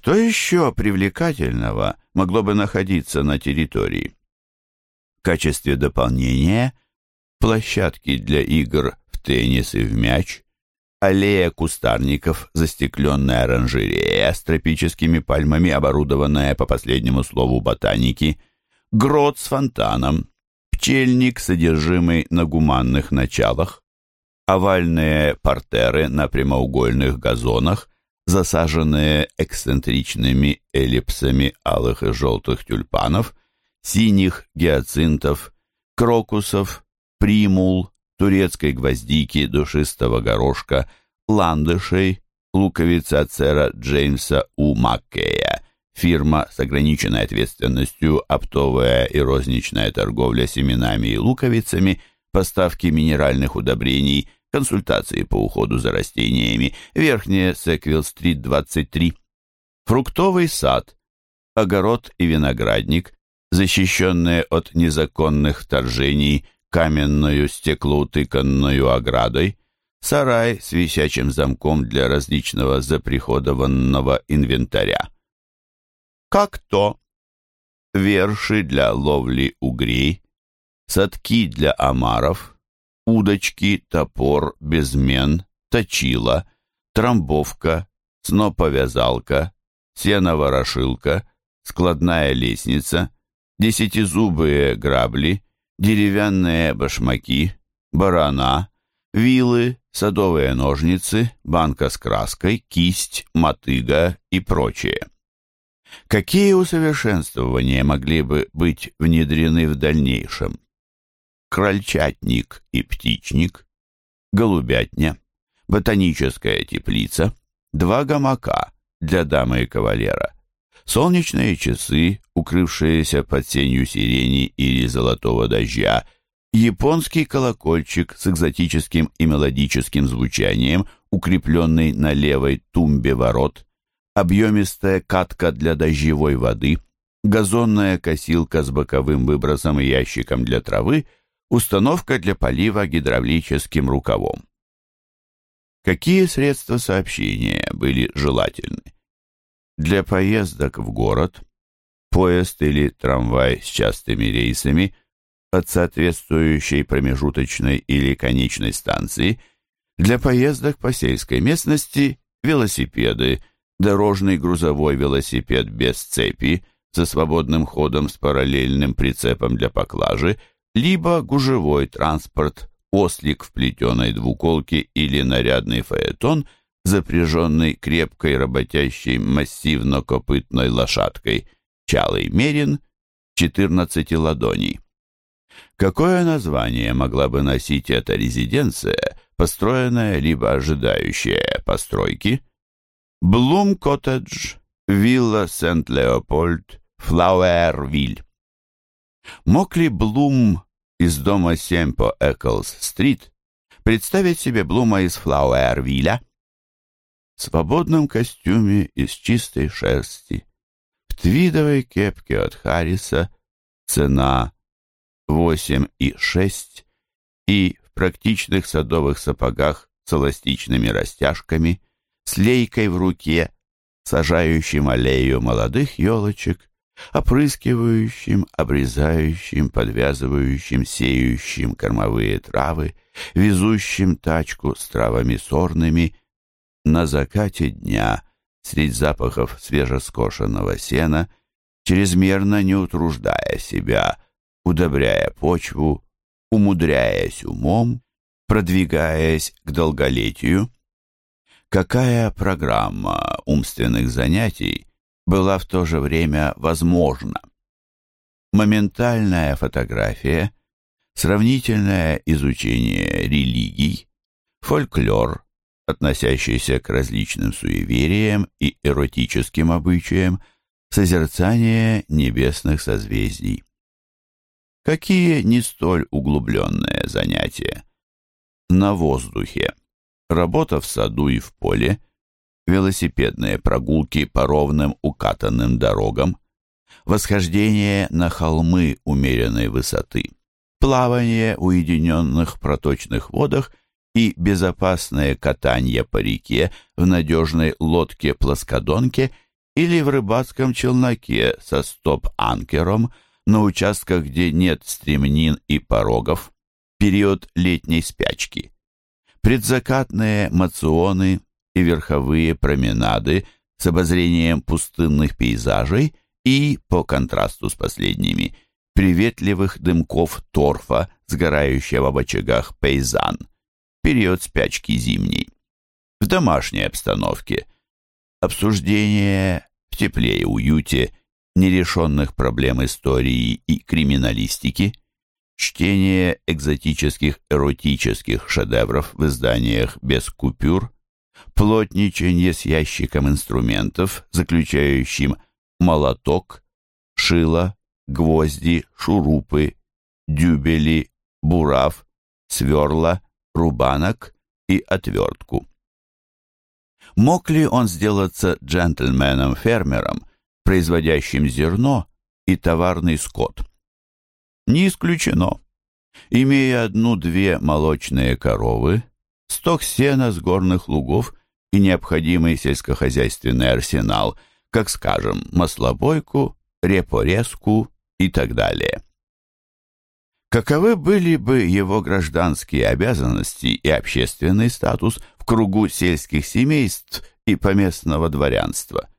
Что еще привлекательного могло бы находиться на территории? В качестве дополнения площадки для игр в теннис и в мяч, аллея кустарников, застекленная оранжерея с тропическими пальмами, оборудованная по последнему слову ботаники, грот с фонтаном, пчельник, содержимый на гуманных началах, овальные портеры на прямоугольных газонах, засаженные эксцентричными эллипсами алых и желтых тюльпанов, синих гиацинтов, крокусов, примул, турецкой гвоздики, душистого горошка, ландышей, луковицы от сэра Джеймса У. Маккея, фирма с ограниченной ответственностью, оптовая и розничная торговля семенами и луковицами, поставки минеральных удобрений, консультации по уходу за растениями, верхняя Секвилл-стрит, 23, фруктовый сад, огород и виноградник, защищенные от незаконных вторжений каменную стеклоутыканную оградой, сарай с висячим замком для различного заприходованного инвентаря. Как то верши для ловли угрей, садки для омаров, удочки, топор, безмен, точила, трамбовка, сноповязалка, сеноворошилка, складная лестница, десятизубые грабли, деревянные башмаки, барана, вилы, садовые ножницы, банка с краской, кисть, мотыга и прочее. Какие усовершенствования могли бы быть внедрены в дальнейшем? Крольчатник и птичник, голубятня, ботаническая теплица, два гамака для дамы и кавалера, солнечные часы, укрывшиеся под сенью сирени или золотого дождя, японский колокольчик с экзотическим и мелодическим звучанием, укрепленный на левой тумбе ворот, объемистая катка для дождевой воды, газонная косилка с боковым выбросом и ящиком для травы, установка для полива гидравлическим рукавом. Какие средства сообщения были желательны? Для поездок в город поезд или трамвай с частыми рейсами от соответствующей промежуточной или конечной станции, для поездок по сельской местности велосипеды, дорожный грузовой велосипед без цепи со свободным ходом с параллельным прицепом для поклажи, либо гужевой транспорт, ослик в плетеной двуколке или нарядный фаэтон – запряженный крепкой работящей массивно-копытной лошадкой, чалый мерин, 14 ладоней. Какое название могла бы носить эта резиденция, построенная либо ожидающая постройки? Блум-коттедж, вилла Сент-Леопольд, Флауэрвиль. Мог ли Блум из дома 7 по Эклс-стрит представить себе Блума из Флауэрвилля? в свободном костюме из чистой шерсти, в твидовой кепке от Харриса, цена 8,6 и в практичных садовых сапогах с эластичными растяжками, с лейкой в руке, сажающим аллею молодых елочек, опрыскивающим, обрезающим, подвязывающим, сеющим кормовые травы, везущим тачку с травами сорными на закате дня, средь запахов свежескошенного сена, чрезмерно не утруждая себя, удобряя почву, умудряясь умом, продвигаясь к долголетию. Какая программа умственных занятий была в то же время возможна? Моментальная фотография, сравнительное изучение религий, фольклор, относящиеся к различным суевериям и эротическим обычаям, созерцание небесных созвездий. Какие не столь углубленные занятия? На воздухе. Работа в саду и в поле, велосипедные прогулки по ровным укатанным дорогам, восхождение на холмы умеренной высоты, плавание в уединенных проточных водах – и безопасное катание по реке в надежной лодке-плоскодонке или в рыбацком челноке со стоп-анкером на участках, где нет стремнин и порогов, период летней спячки. Предзакатные мационы и верховые променады с обозрением пустынных пейзажей и, по контрасту с последними, приветливых дымков торфа, сгорающего в очагах пейзан, период спячки зимней. В домашней обстановке. Обсуждение в тепле и уюте нерешенных проблем истории и криминалистики, чтение экзотических эротических шедевров в изданиях без купюр, плотничание с ящиком инструментов, заключающим молоток, шило, гвозди, шурупы, дюбели, бурав, сверла, рубанок и отвертку. Мог ли он сделаться джентльменом-фермером, производящим зерно и товарный скот? Не исключено. Имея одну-две молочные коровы, сток сена с горных лугов и необходимый сельскохозяйственный арсенал, как, скажем, маслобойку, репорезку и так далее. Каковы были бы его гражданские обязанности и общественный статус в кругу сельских семейств и поместного дворянства?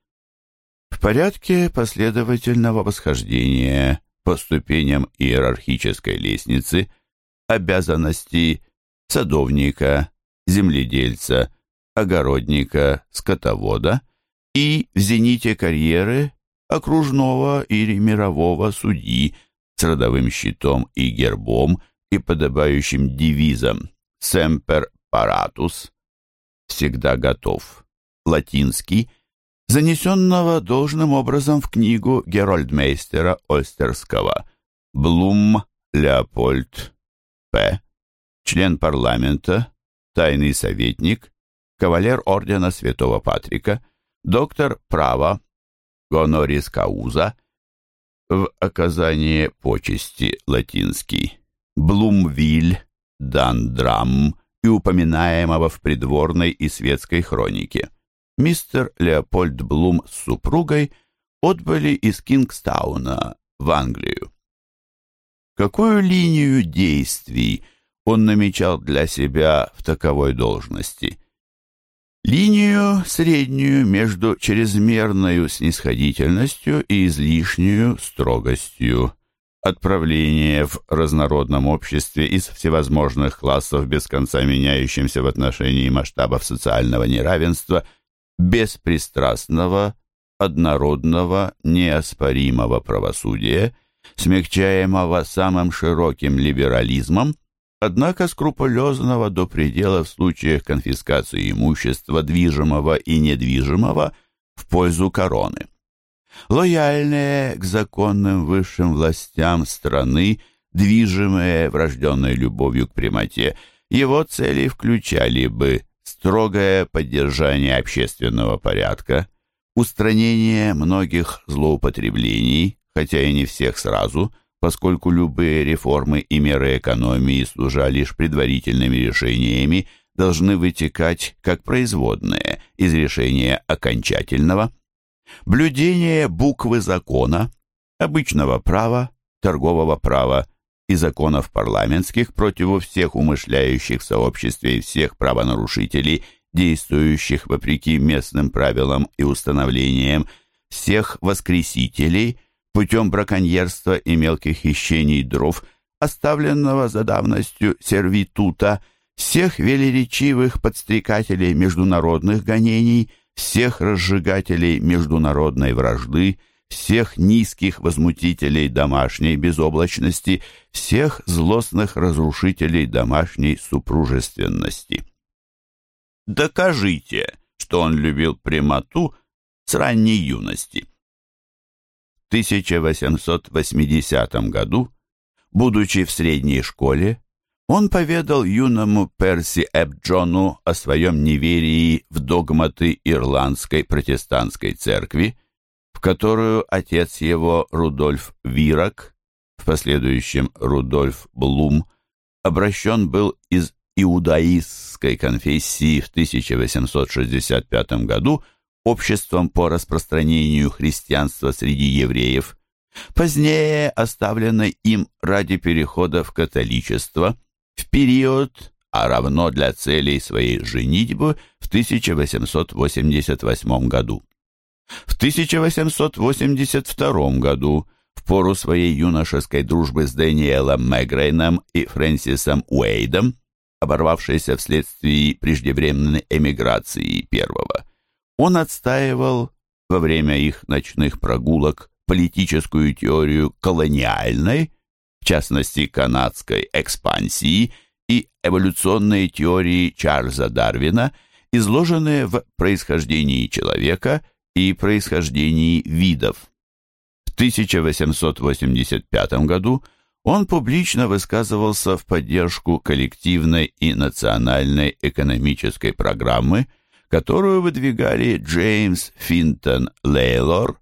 В порядке последовательного восхождения по ступеням иерархической лестницы обязанности садовника, земледельца, огородника, скотовода и в зените карьеры окружного или мирового судьи с родовым щитом и гербом и подобающим девизом «Semper paratus» «Всегда готов», латинский, занесенного должным образом в книгу Герольдмейстера Ольстерского «Блум Леопольд П., член парламента, тайный советник, кавалер ордена Святого Патрика, доктор права, гонорис кауза, в оказание почести латинский, Блумвиль, Дандрам и упоминаемого в придворной и светской хронике. Мистер Леопольд Блум с супругой отбыли из Кингстауна в Англию. Какую линию действий он намечал для себя в таковой должности? Линию среднюю между чрезмерной снисходительностью и излишнюю строгостью. Отправление в разнородном обществе из всевозможных классов, без конца меняющимся в отношении масштабов социального неравенства, беспристрастного, однородного, неоспоримого правосудия, смягчаемого самым широким либерализмом, однако скрупулезного до предела в случаях конфискации имущества, движимого и недвижимого, в пользу короны. Лояльные к законным высшим властям страны, движимые врожденной любовью к прямоте, его цели включали бы строгое поддержание общественного порядка, устранение многих злоупотреблений, хотя и не всех сразу – поскольку любые реформы и меры экономии, служа лишь предварительными решениями, должны вытекать как производные из решения окончательного. Блюдение буквы закона, обычного права, торгового права и законов парламентских против всех умышляющих в сообществе и всех правонарушителей, действующих вопреки местным правилам и установлениям, всех воскресителей – путем браконьерства и мелких хищений дров, оставленного за давностью сервитута, всех велеречивых подстрекателей международных гонений, всех разжигателей международной вражды, всех низких возмутителей домашней безоблачности, всех злостных разрушителей домашней супружественности. Докажите, что он любил прямоту с ранней юности. 1880 году, будучи в средней школе, он поведал юному Перси Эбджону о своем неверии в догматы Ирландской протестантской церкви, в которую отец его Рудольф Вирак, в последующем Рудольф Блум, обращен был из иудаистской конфессии в 1865 году обществом по распространению христианства среди евреев, позднее оставленной им ради перехода в католичество в период, а равно для целей своей женитьбы в 1888 году. В 1882 году, в пору своей юношеской дружбы с Дэниелом Мэгрейном и Фрэнсисом Уэйдом, оборвавшейся вследствие преждевременной эмиграции первого, он отстаивал во время их ночных прогулок политическую теорию колониальной, в частности канадской экспансии и эволюционные теории Чарльза Дарвина, изложенные в «Происхождении человека» и «Происхождении видов». В 1885 году он публично высказывался в поддержку коллективной и национальной экономической программы, которую выдвигали Джеймс Финтон Лейлор,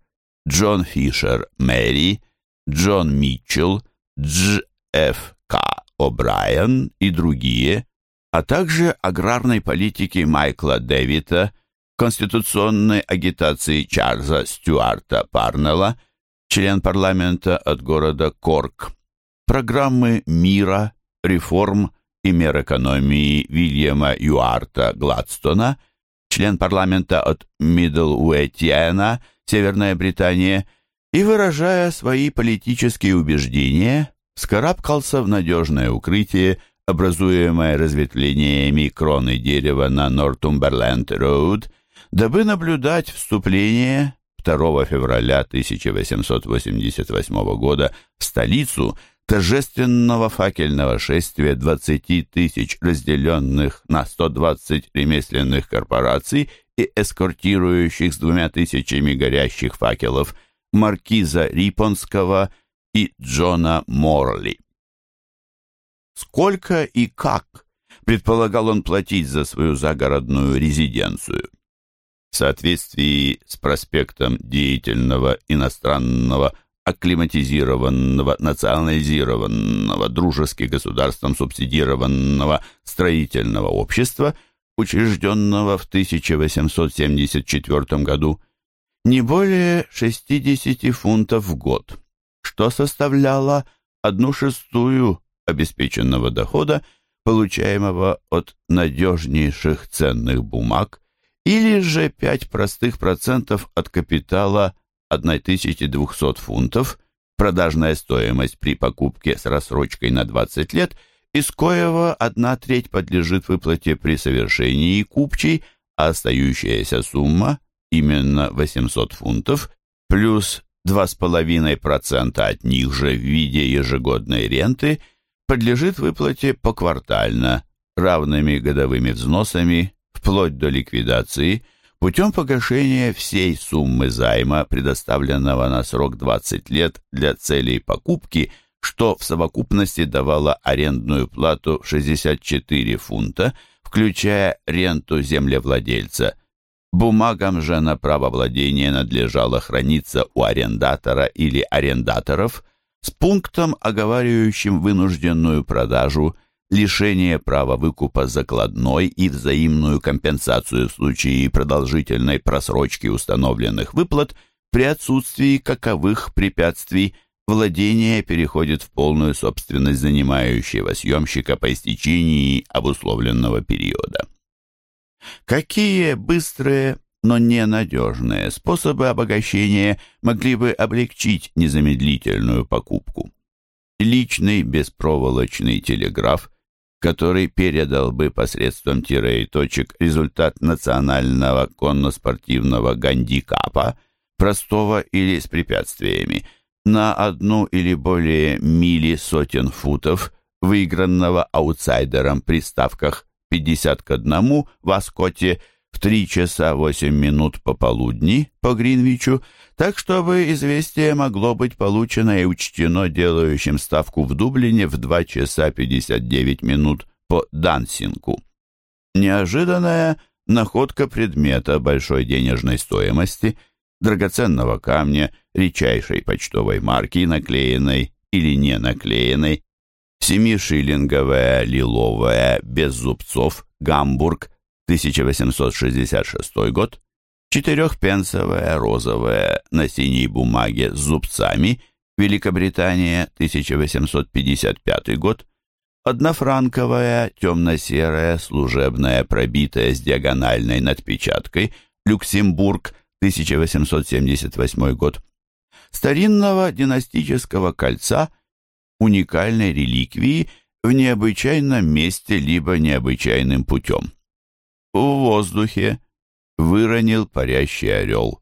Джон Фишер Мэри, Джон Митчелл, Дж. Ф. К. О'Брайен и другие, а также аграрной политики Майкла Дэвита, конституционной агитации Чарльза Стюарта Парнелла, член парламента от города Корк, программы мира, реформ и мер экономии Вильяма Юарта Гладстона, член парламента от Мидл-Уэтьяна, Северная Британия, и, выражая свои политические убеждения, скарабкался в надежное укрытие, образуемое разветвлениями кроны дерева на Нортумберленд-Роуд, дабы наблюдать вступление 2 февраля 1888 года в столицу торжественного факельного шествия 20 тысяч разделенных на 120 ремесленных корпораций и эскортирующих с двумя тысячами горящих факелов маркиза Рипонского и Джона Морли. Сколько и как предполагал он платить за свою загородную резиденцию? В соответствии с проспектом деятельного иностранного акклиматизированного, национализированного, дружески государством субсидированного строительного общества, учрежденного в 1874 году, не более 60 фунтов в год, что составляло одну шестую обеспеченного дохода, получаемого от надежнейших ценных бумаг, или же 5 простых процентов от капитала 1200 фунтов, продажная стоимость при покупке с рассрочкой на 20 лет, из коего одна треть подлежит выплате при совершении купчей, а остающаяся сумма, именно 800 фунтов, плюс 2,5% от них же в виде ежегодной ренты, подлежит выплате поквартально, равными годовыми взносами, вплоть до ликвидации – путем погашения всей суммы займа, предоставленного на срок 20 лет для целей покупки, что в совокупности давало арендную плату 64 фунта, включая ренту землевладельца. Бумагам же на право владения надлежало храниться у арендатора или арендаторов с пунктом, оговаривающим вынужденную продажу – лишение права выкупа закладной и взаимную компенсацию в случае продолжительной просрочки установленных выплат при отсутствии каковых препятствий владение переходит в полную собственность занимающего съемщика по истечении обусловленного периода. Какие быстрые, но ненадежные способы обогащения могли бы облегчить незамедлительную покупку? Личный беспроволочный телеграф – который передал бы посредством тире и точек результат национального конно-спортивного гандикапа, простого или с препятствиями, на одну или более мили сотен футов, выигранного аутсайдером при ставках 50 к 1 в Аскоте 3 часа 8 минут пополудни по Гринвичу, так чтобы известие могло быть получено и учтено делающим ставку в Дублине в 2 часа 59 минут по Дансингу. Неожиданная находка предмета большой денежной стоимости, драгоценного камня, редчайшей почтовой марки, наклеенной или не наклеенной, семишиллинговая лиловая, без зубцов, Гамбург, 1866 год, Четырехпенсовая розовая на синей бумаге с зубцами, Великобритания, 1855 год. Однофранковая темно-серая служебная пробитая с диагональной надпечаткой, Люксембург, 1878 год. Старинного династического кольца, уникальной реликвии в необычайном месте либо необычайным путем. В воздухе выронил парящий орел.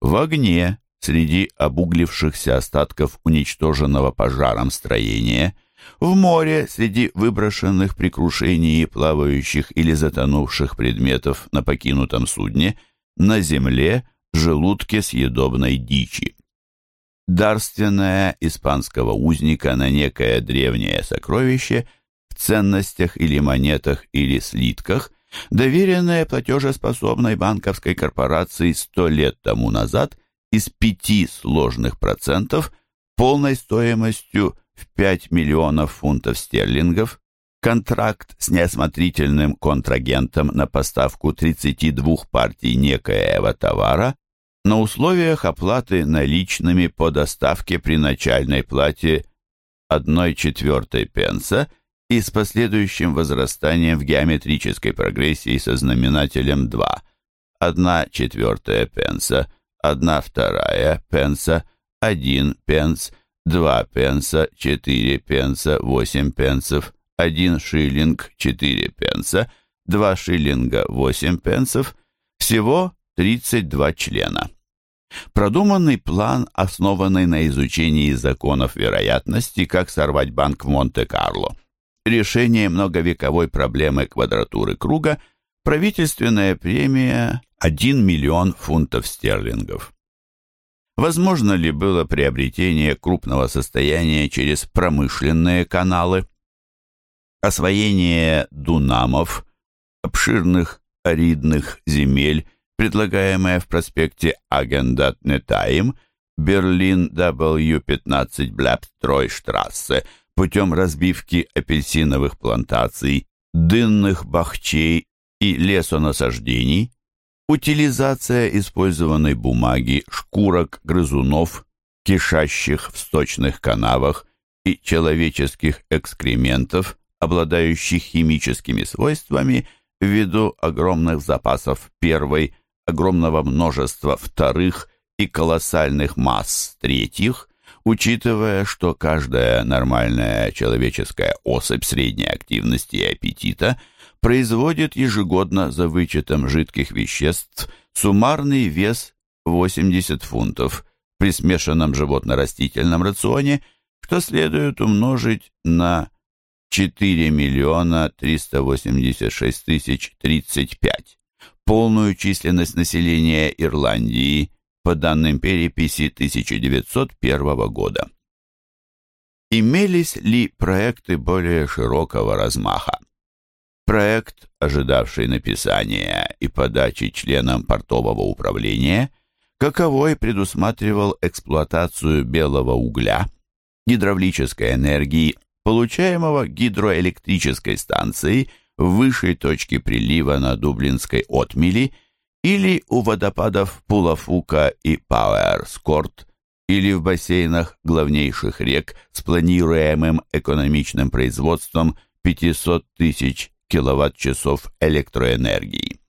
В огне, среди обуглившихся остатков уничтоженного пожаром строения, в море, среди выброшенных при крушении плавающих или затонувших предметов на покинутом судне, на земле, желудке съедобной дичи. Дарственная испанского узника на некое древнее сокровище в ценностях или монетах или слитках – доверенное платежеспособной банковской корпорации сто лет тому назад из пяти сложных процентов полной стоимостью в 5 миллионов фунтов стерлингов, контракт с неосмотрительным контрагентом на поставку 32 партий некоего товара на условиях оплаты наличными по доставке при начальной плате 1 четвертой пенса – и с последующим возрастанием в геометрической прогрессии со знаменателем 2. 1 четвертая пенса, 1 вторая пенса, 1 пенс, 2 пенса, 4 пенса, 8 пенсов, 1 шиллинг, 4 пенса, 2 шиллинга, 8 пенсов, всего 32 члена. Продуманный план, основанный на изучении законов вероятности, как сорвать банк в Монте-Карло решение многовековой проблемы квадратуры круга, правительственная премия 1 миллион фунтов стерлингов. Возможно ли было приобретение крупного состояния через промышленные каналы? Освоение дунамов, обширных аридных земель, предлагаемое в проспекте Агендат Нетаим, Берлин W15 Блябстройштрассе – путем разбивки апельсиновых плантаций, дынных бахчей и лесонасаждений, утилизация использованной бумаги, шкурок грызунов, кишащих в сточных канавах и человеческих экскрементов, обладающих химическими свойствами ввиду огромных запасов первой, огромного множества вторых и колоссальных масс третьих – Учитывая, что каждая нормальная человеческая особь средней активности и аппетита производит ежегодно за вычетом жидких веществ суммарный вес 80 фунтов при смешанном животно-растительном рационе, что следует умножить на 4 миллиона 386 тысяч 35, полную численность населения Ирландии по данным переписи 1901 года. Имелись ли проекты более широкого размаха? Проект, ожидавший написания и подачи членам портового управления, каковой предусматривал эксплуатацию белого угля, гидравлической энергии, получаемого гидроэлектрической станцией в высшей точке прилива на Дублинской отмели – или у водопадов Пулафука и Пауэрскорт, или в бассейнах главнейших рек с планируемым экономичным производством 500 тысяч киловатт-часов электроэнергии.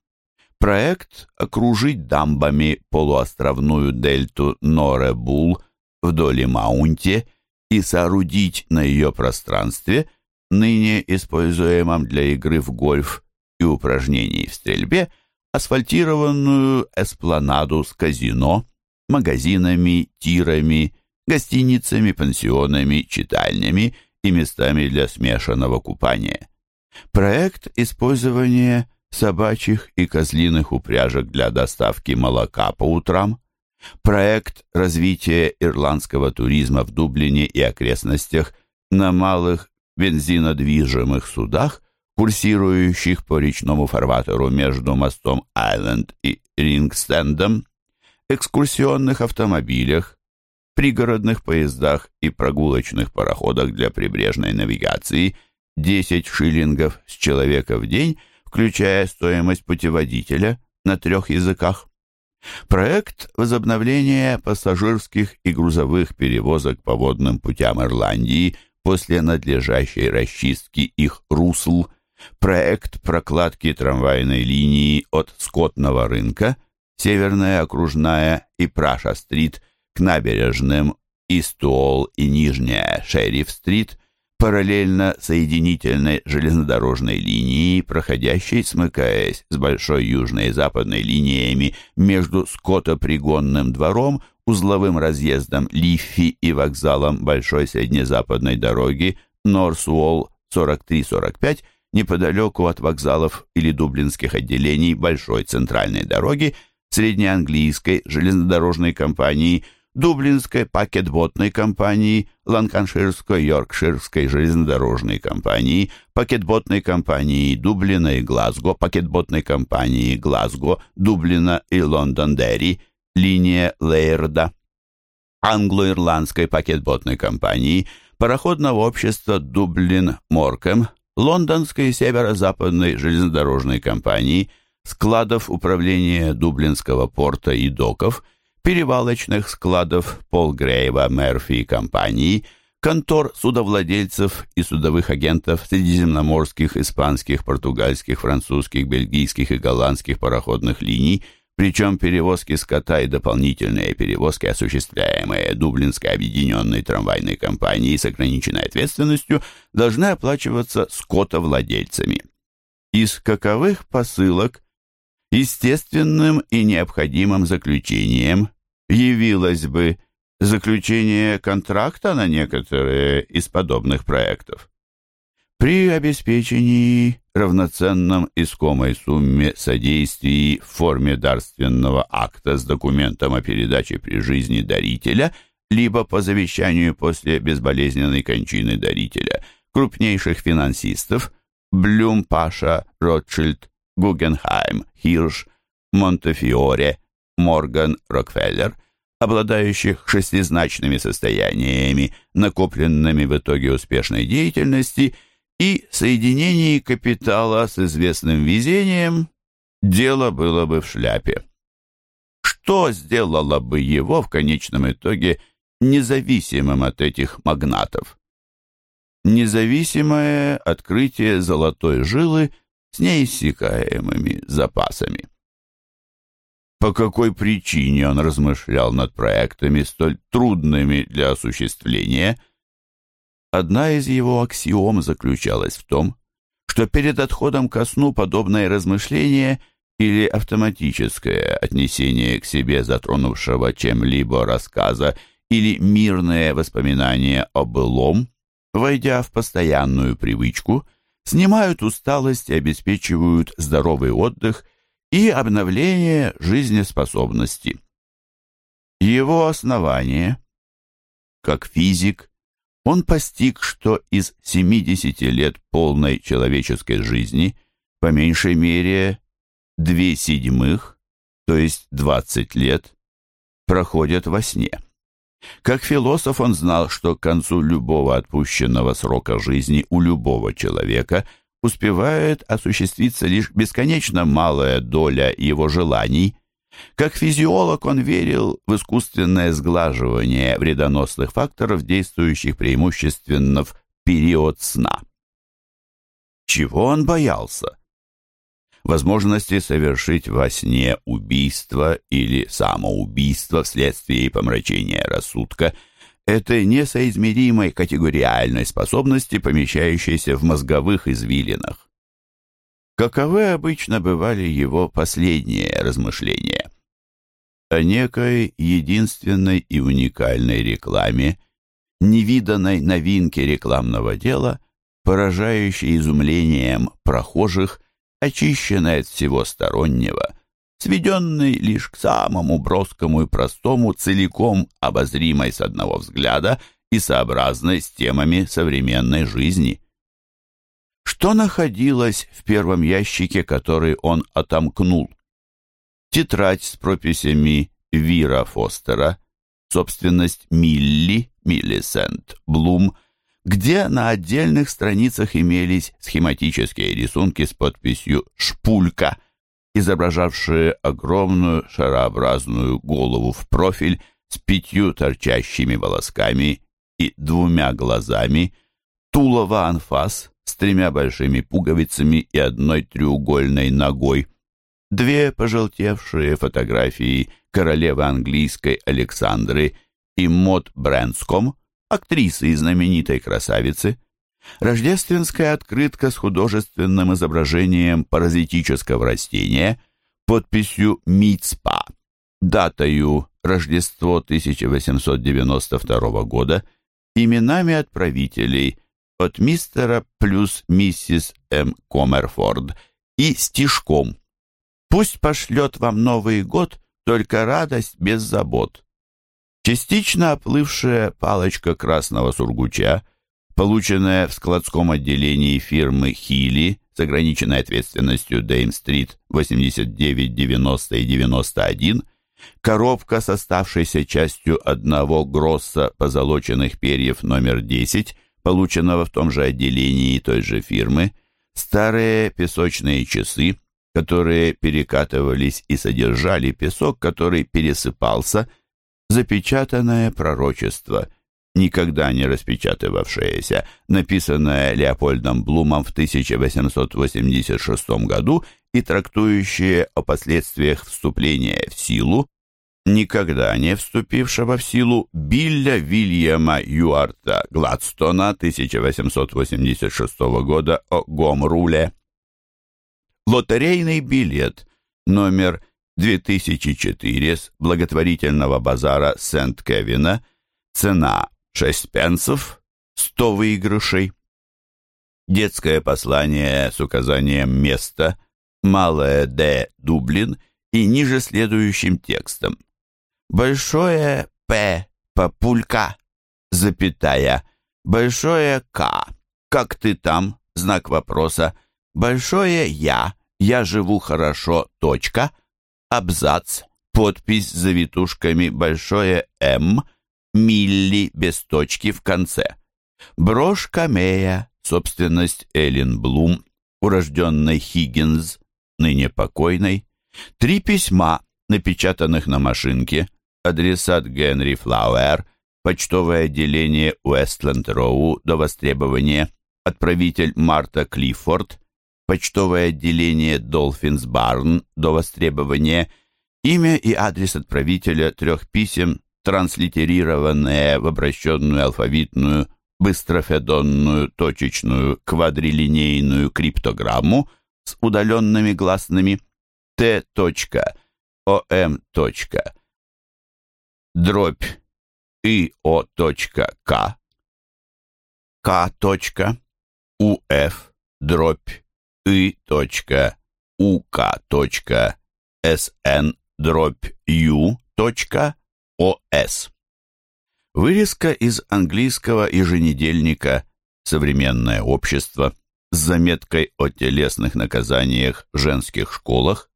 Проект окружить дамбами полуостровную дельту Норебул в доле Маунте и соорудить на ее пространстве, ныне используемом для игры в гольф и упражнений в стрельбе, асфальтированную эспланаду с казино, магазинами, тирами, гостиницами, пансионами, читальнями и местами для смешанного купания. Проект использования собачьих и козлиных упряжек для доставки молока по утрам, проект развития ирландского туризма в Дублине и окрестностях на малых бензинодвижимых судах курсирующих по речному фарватеру между мостом Айленд и Рингстендом, экскурсионных автомобилях, пригородных поездах и прогулочных пароходах для прибрежной навигации 10 шиллингов с человека в день, включая стоимость путеводителя на трех языках. Проект возобновления пассажирских и грузовых перевозок по водным путям Ирландии после надлежащей расчистки их русл, проект прокладки трамвайной линии от Скотного рынка, Северная окружная и Праша-стрит к набережным Истуол и Нижняя Шериф-стрит параллельно соединительной железнодорожной линии, проходящей, смыкаясь с большой южной и западной линиями между скотопригонным двором, узловым разъездом Лиффи и вокзалом Большой среднезападной дороги Норсуолл 43-45, неподалеку от вокзалов или дублинских отделений Большой центральной дороги, Среднеанглийской железнодорожной компании – Дублинской пакетботной компании, Ланканширской Йоркширской железнодорожной компании, пакетботной компании Дублина и Глазго, пакетботной компании Глазго, Дублина и Лондон-Дерри, линия Лейерда, англо-ирландской пакетботной компании, пароходного общества Дублин-Моркем, лондонской северо-западной железнодорожной компании, складов управления Дублинского порта и доков – перевалочных складов Пол Грейва, Мерфи и компании, контор судовладельцев и судовых агентов средиземноморских, испанских, португальских, французских, бельгийских и голландских пароходных линий, причем перевозки скота и дополнительные перевозки, осуществляемые Дублинской объединенной трамвайной компанией с ограниченной ответственностью, должны оплачиваться скотовладельцами. Из каковых посылок естественным и необходимым заключением явилось бы заключение контракта на некоторые из подобных проектов. При обеспечении равноценном искомой сумме содействий в форме дарственного акта с документом о передаче при жизни дарителя либо по завещанию после безболезненной кончины дарителя крупнейших финансистов Блюм, Паша, Ротшильд, Гугенхайм, Хирш, Монтефиоре, Морган, Рокфеллер, обладающих шестизначными состояниями, накопленными в итоге успешной деятельности, и соединении капитала с известным везением, дело было бы в шляпе. Что сделало бы его в конечном итоге независимым от этих магнатов? Независимое открытие золотой жилы с неиссякаемыми запасами. По какой причине он размышлял над проектами, столь трудными для осуществления? Одна из его аксиом заключалась в том, что перед отходом ко сну подобное размышление или автоматическое отнесение к себе затронувшего чем-либо рассказа или мирное воспоминание о былом, войдя в постоянную привычку, снимают усталость и обеспечивают здоровый отдых – и обновление жизнеспособности. Его основание, как физик, он постиг, что из 70 лет полной человеческой жизни по меньшей мере две седьмых, то есть 20 лет, проходят во сне. Как философ он знал, что к концу любого отпущенного срока жизни у любого человека – успевает осуществиться лишь бесконечно малая доля его желаний. Как физиолог он верил в искусственное сглаживание вредоносных факторов, действующих преимущественно в период сна. Чего он боялся? Возможности совершить во сне убийство или самоубийство вследствие помрачения рассудка – этой несоизмеримой категориальной способности, помещающейся в мозговых извилинах. Каковы обычно бывали его последние размышления? О некой единственной и уникальной рекламе, невиданной новинке рекламного дела, поражающей изумлением прохожих, очищенной от всего стороннего, сведенный лишь к самому броскому и простому, целиком обозримой с одного взгляда и сообразной с темами современной жизни. Что находилось в первом ящике, который он отомкнул? Тетрадь с прописями Вира Фостера, собственность Милли, Миллисент, Блум, где на отдельных страницах имелись схематические рисунки с подписью «Шпулька», изображавшие огромную шарообразную голову в профиль с пятью торчащими волосками и двумя глазами, тулово анфас с тремя большими пуговицами и одной треугольной ногой, две пожелтевшие фотографии королевы английской Александры и Мод Брэнском, актрисы и знаменитой красавицы, рождественская открытка с художественным изображением паразитического растения, подписью «Мицпа», датою Рождество 1892 года, именами отправителей от мистера плюс миссис М. Комерфорд и стишком «Пусть пошлет вам Новый год, только радость без забот». Частично оплывшая палочка красного сургуча, полученная в складском отделении фирмы «Хилли» с ограниченной ответственностью Дейм-стрит 89, 90 и 91, коробка с оставшейся частью одного гросса позолоченных перьев номер 10, полученного в том же отделении той же фирмы, старые песочные часы, которые перекатывались и содержали песок, который пересыпался – запечатанное пророчество, никогда не распечатывавшееся, написанное Леопольдом Блумом в 1886 году и трактующее о последствиях вступления в силу, никогда не вступившего в силу Билля Вильяма Юарта Гладстона 1886 года о Гомруле. Лотерейный билет номер 2004 с благотворительного базара Сент-Кевина, цена 6 пенсов, 100 выигрышей. Детское послание с указанием места, малое Д, Дублин и ниже следующим текстом. Большое П, папулька, запятая, большое К, как ты там, знак вопроса, большое Я, я живу хорошо, точка, абзац, подпись с завитушками. Большое «М», милли без точки в конце. Брошь Камея, собственность Эллен Блум, урожденной Хиггинс, ныне покойной. Три письма, напечатанных на машинке, адресат Генри Флауэр, почтовое отделение Уэстленд-Роу до востребования, отправитель Марта Клиффорд, почтовое отделение Долфинс Барн до востребования, имя и адрес отправителя трех писем, транслитерированные в обращенную алфавитную, быстрофедонную, точечную, квадрилинейную криптограмму с удаленными гласными Т.ОМ. Дробь ИО.К К. УФ дробь и.ук.сн дробь ю.ос. Вырезка из английского еженедельника «Современное общество» с заметкой о телесных наказаниях в женских школах,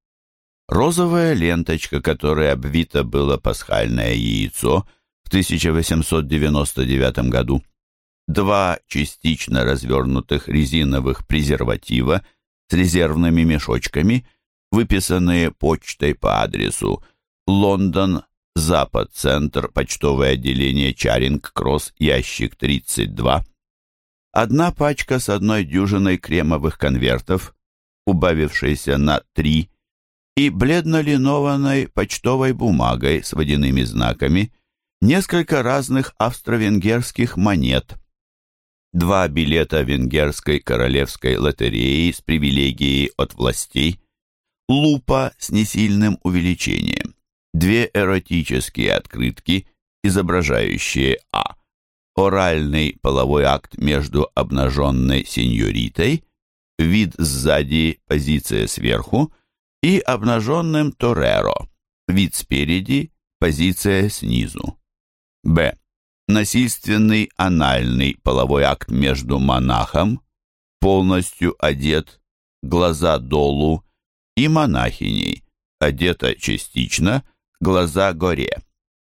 розовая ленточка, которой обвито было пасхальное яйцо в 1899 году, два частично развернутых резиновых презерватива – с резервными мешочками, выписанные почтой по адресу Лондон, Запад-Центр, почтовое отделение Чаринг-Кросс, ящик 32. Одна пачка с одной дюжиной кремовых конвертов, убавившейся на три, и бледно-линованной почтовой бумагой с водяными знаками, несколько разных австро-венгерских монет, два билета венгерской королевской лотереи с привилегией от властей, лупа с несильным увеличением, две эротические открытки, изображающие А. Оральный половой акт между обнаженной сеньоритой, вид сзади, позиция сверху, и обнаженным тореро, вид спереди, позиция снизу. Б насильственный анальный половой акт между монахом, полностью одет, глаза долу, и монахиней, одета частично, глаза горе.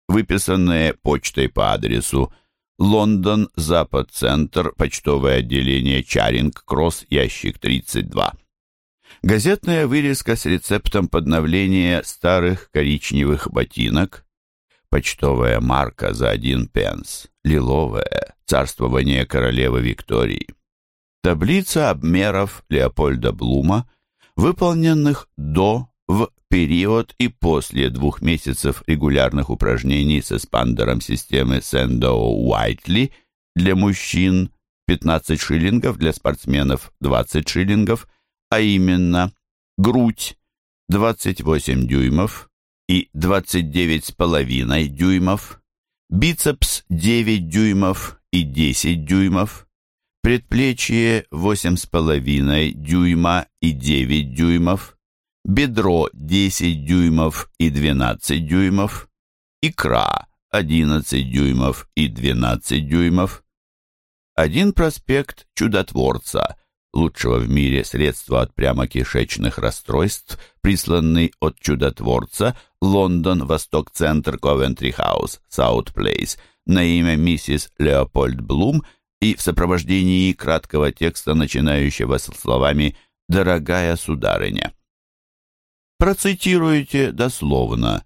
Выписанные почтой по адресу Лондон, Запад-Центр, почтовое отделение Чаринг-Кросс, ящик 32. Газетная вырезка с рецептом подновления старых коричневых ботинок, почтовая марка за один пенс, лиловая, царствование королевы Виктории. Таблица обмеров Леопольда Блума, выполненных до, в период и после двух месяцев регулярных упражнений с эспандером системы Сэндоу-Уайтли для мужчин 15 шиллингов, для спортсменов 20 шиллингов, а именно грудь 28 дюймов и 29,5 дюймов, бицепс 9 дюймов и 10 дюймов, предплечье 8,5 дюйма и 9 дюймов, бедро 10 дюймов и 12 дюймов, икра, 11 дюймов и 12 дюймов, один проспект Чудотворца, лучшего в мире средства от прямокишечных расстройств, присланный от Чудотворца, Лондон, Восток-Центр, Ковентри-Хаус, Саут-Плейс, на имя миссис Леопольд Блум и в сопровождении краткого текста, начинающегося словами «Дорогая сударыня». Процитируйте дословно.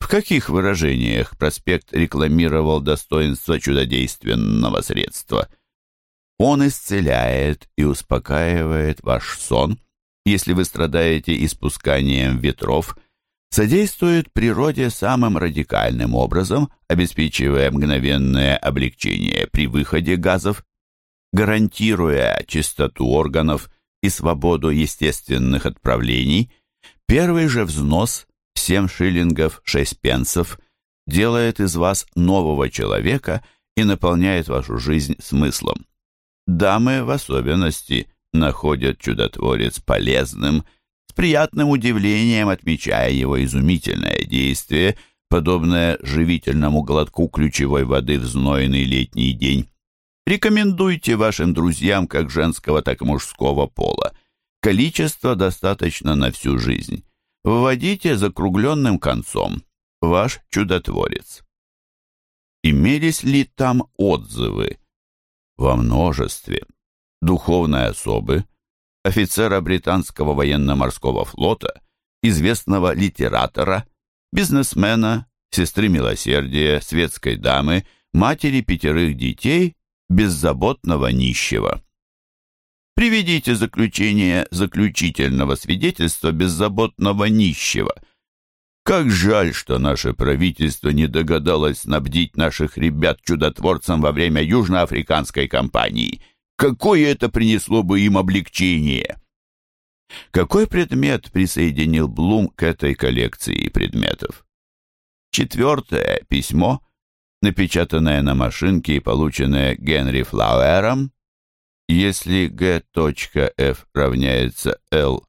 В каких выражениях проспект рекламировал достоинство чудодейственного средства – он исцеляет и успокаивает ваш сон, если вы страдаете испусканием ветров, содействует природе самым радикальным образом, обеспечивая мгновенное облегчение при выходе газов, гарантируя чистоту органов и свободу естественных отправлений, первый же взнос в 7 шиллингов 6 пенсов делает из вас нового человека и наполняет вашу жизнь смыслом. Дамы в особенности находят чудотворец полезным, с приятным удивлением отмечая его изумительное действие, подобное живительному глотку ключевой воды в знойный летний день. Рекомендуйте вашим друзьям как женского, так и мужского пола. Количество достаточно на всю жизнь. Вводите закругленным концом. Ваш чудотворец. Имелись ли там отзывы? Во множестве. Духовной особы, офицера британского военно-морского флота, известного литератора, бизнесмена, сестры милосердия, светской дамы, матери пятерых детей, беззаботного нищего. Приведите заключение заключительного свидетельства беззаботного нищего – как жаль, что наше правительство не догадалось снабдить наших ребят чудотворцем во время южноафриканской кампании. Какое это принесло бы им облегчение? Какой предмет присоединил Блум к этой коллекции предметов? Четвертое письмо, напечатанное на машинке и полученное Генри Флауэром. Если G.F равняется L.B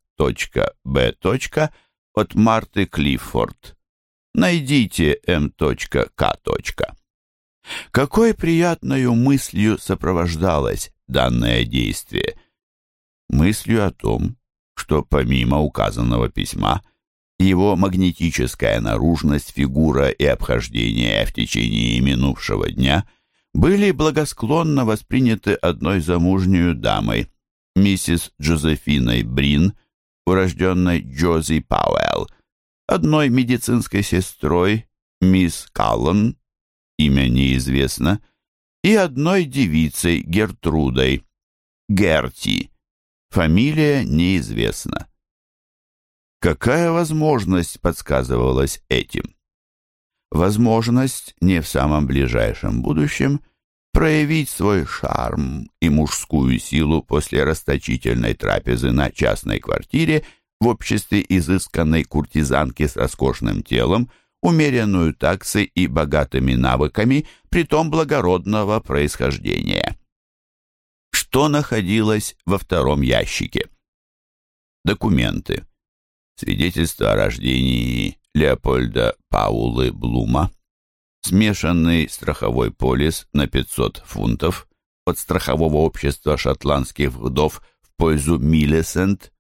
от Марты Клиффорд. Найдите М.К. Какой приятной мыслью сопровождалось данное действие? Мыслью о том, что помимо указанного письма, его магнетическая наружность, фигура и обхождение в течение минувшего дня были благосклонно восприняты одной замужнюю дамой, миссис Джозефиной Брин, урожденной Джози Пауэлл, одной медицинской сестрой, мисс Каллан, имя неизвестно, и одной девицей Гертрудой, Герти, фамилия неизвестна. Какая возможность подсказывалась этим? Возможность не в самом ближайшем будущем проявить свой шарм и мужскую силу после расточительной трапезы на частной квартире в обществе изысканной куртизанки с роскошным телом, умеренную таксы и богатыми навыками, притом благородного происхождения. Что находилось во втором ящике? Документы. Свидетельство о рождении Леопольда Паулы Блума, смешанный страховой полис на 500 фунтов от страхового общества шотландских вдов в пользу Миллисент,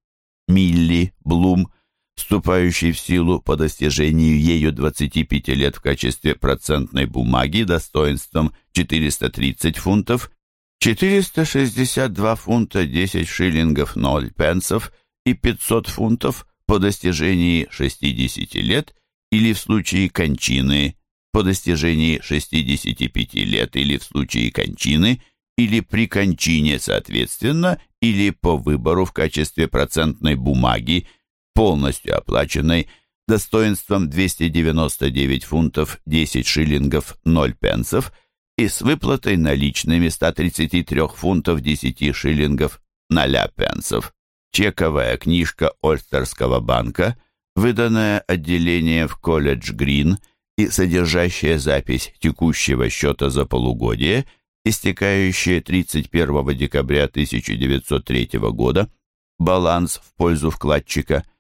Милли Блум, вступающий в силу по достижению ею 25 лет в качестве процентной бумаги достоинством 430 фунтов, 462 фунта 10 шиллингов 0 пенсов и 500 фунтов по достижении 60 лет или в случае кончины по достижении 65 лет или в случае кончины или при кончине соответственно или по выбору в качестве процентной бумаги, полностью оплаченной достоинством 299 фунтов 10 шиллингов 0 пенсов и с выплатой наличными 133 фунтов 10 шиллингов 0 пенсов. Чековая книжка Ольстерского банка, выданная отделением в колледж Грин и содержащая запись текущего счета за полугодие, истекающая 31 декабря 1903 года, баланс в пользу вкладчика –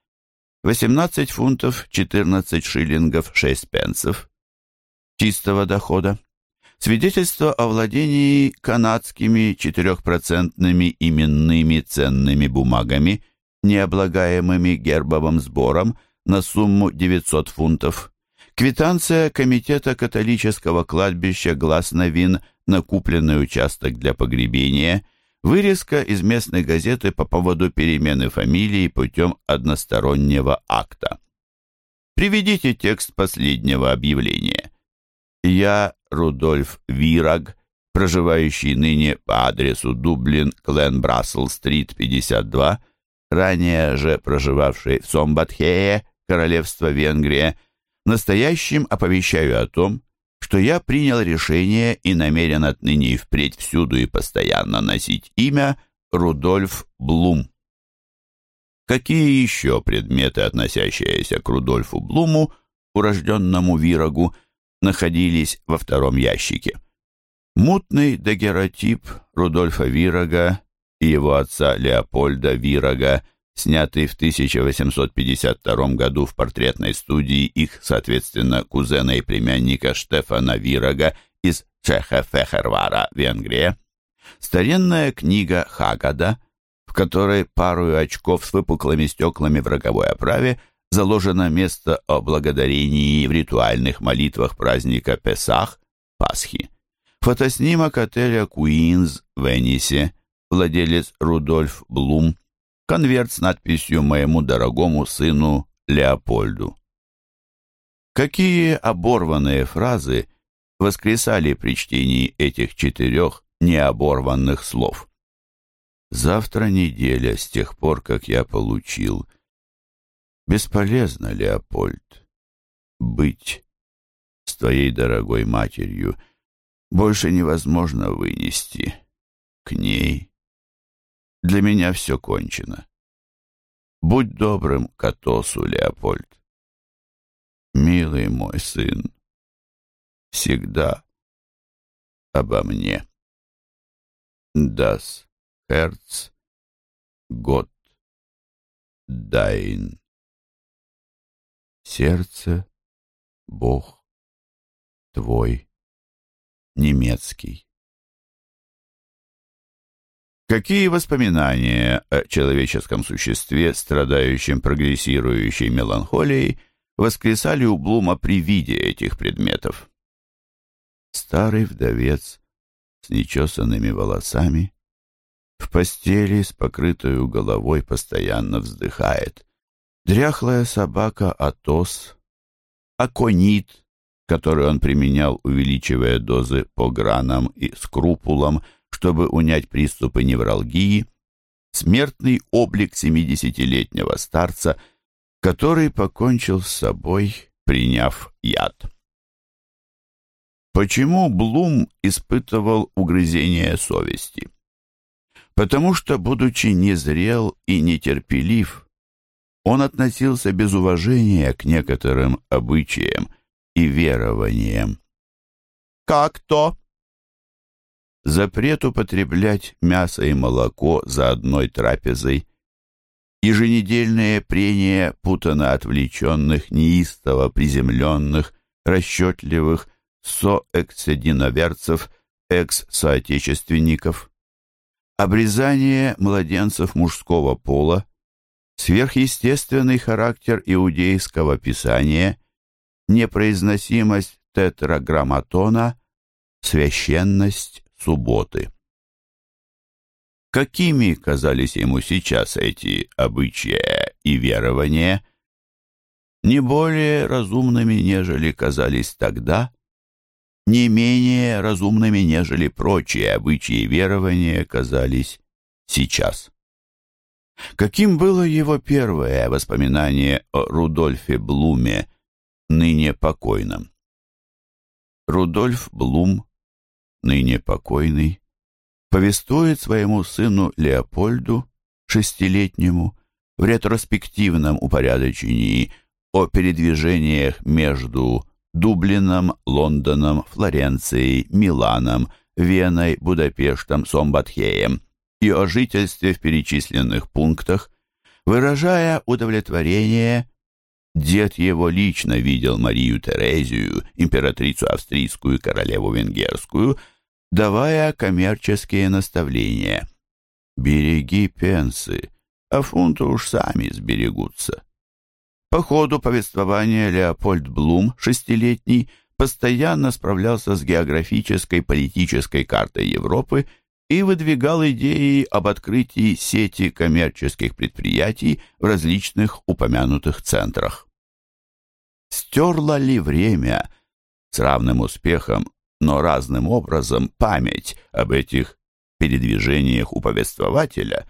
18 фунтов 14 шиллингов 6 пенсов чистого дохода. Свидетельство о владении канадскими 4% именными ценными бумагами, необлагаемыми гербовым сбором на сумму 900 фунтов. Квитанция Комитета католического кладбища Гласновин на купленный участок для погребения – Вырезка из местной газеты по поводу перемены фамилии путем одностороннего акта. Приведите текст последнего объявления. Я, Рудольф Вираг, проживающий ныне по адресу Дублин, Клен Брассел-стрит, 52, ранее же проживавший в Сомбатхее, Королевство Венгрия, настоящим оповещаю о том, что я принял решение и намерен отныне и впредь всюду и постоянно носить имя Рудольф Блум. Какие еще предметы, относящиеся к Рудольфу Блуму, урожденному Вирогу, находились во втором ящике? Мутный дагеротип Рудольфа Вирога и его отца Леопольда Вирога снятый в 1852 году в портретной студии их, соответственно, кузена и племянника Штефана Вирага из Чехефехервара, Венгрия, старинная книга Хагада, в которой пару очков с выпуклыми стеклами в роговой оправе заложено место о благодарении в ритуальных молитвах праздника Песах, Пасхи. Фотоснимок отеля Куинз в Веннисе, владелец Рудольф Блум, конверт с надписью «Моему дорогому сыну Леопольду». Какие оборванные фразы воскресали при чтении этих четырех необорванных слов? Завтра неделя с тех пор, как я получил. Бесполезно, Леопольд, быть с твоей дорогой матерью. Больше невозможно вынести. К ней для меня все кончено. Будь добрым к Атосу, Леопольд. Милый мой сын, всегда обо мне. Das Herz Gott dein. Сердце, Бог твой, немецкий. Какие воспоминания о человеческом существе, страдающем прогрессирующей меланхолией, воскресали у Блума при виде этих предметов? Старый вдовец с нечесанными волосами, в постели с покрытой головой постоянно вздыхает. Дряхлая собака Атос, аконит, который он применял, увеличивая дозы по гранам и скрупулам, чтобы унять приступы невралгии, смертный облик семидесятилетнего старца, который покончил с собой, приняв яд. Почему Блум испытывал угрызение совести? Потому что, будучи незрел и нетерпелив, он относился без уважения к некоторым обычаям и верованиям. «Как то?» Запрет употреблять мясо и молоко за одной трапезой, еженедельные прения путано отвлеченных, неистово приземленных, расчетливых соэксединоверцев, экс-соотечественников, обрезание младенцев мужского пола, сверхъестественный характер иудейского писания, непроизносимость тетраграмматона, священность субботы. Какими казались ему сейчас эти обычаи и верования? Не более разумными, нежели казались тогда, не менее разумными, нежели прочие обычаи и верования казались сейчас. Каким было его первое воспоминание о Рудольфе Блуме, ныне покойном? Рудольф Блум, ныне покойный, повествует своему сыну Леопольду, шестилетнему, в ретроспективном упорядочении о передвижениях между Дублином, Лондоном, Флоренцией, Миланом, Веной, Будапештом, Сомбатхеем и о жительстве в перечисленных пунктах, выражая удовлетворение, дед его лично видел Марию Терезию, императрицу австрийскую, королеву венгерскую, давая коммерческие наставления. «Береги пенсы, а фунты уж сами сберегутся». По ходу повествования Леопольд Блум, шестилетний, постоянно справлялся с географической политической картой Европы и выдвигал идеи об открытии сети коммерческих предприятий в различных упомянутых центрах. Стерло ли время с равным успехом но разным образом память об этих передвижениях у повествователя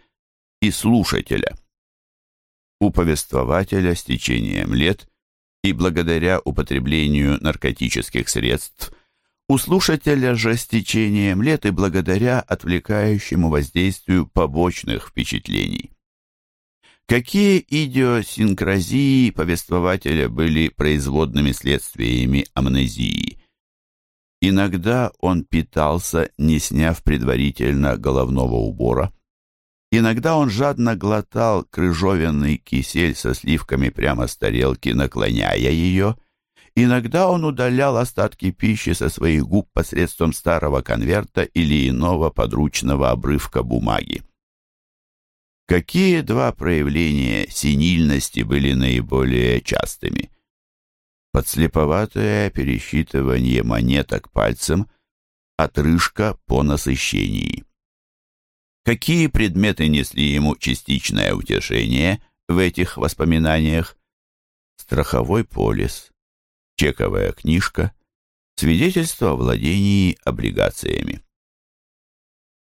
и слушателя. У повествователя с течением лет и благодаря употреблению наркотических средств, у слушателя же с течением лет и благодаря отвлекающему воздействию побочных впечатлений. Какие идиосинкразии повествователя были производными следствиями амнезии? Иногда он питался, не сняв предварительно головного убора. Иногда он жадно глотал крыжовенный кисель со сливками прямо с тарелки, наклоняя ее. Иногда он удалял остатки пищи со своих губ посредством старого конверта или иного подручного обрывка бумаги. Какие два проявления синильности были наиболее частыми? подслеповатое пересчитывание монеток пальцем, отрыжка по насыщении. Какие предметы несли ему частичное утешение в этих воспоминаниях? Страховой полис, чековая книжка, свидетельство о владении облигациями.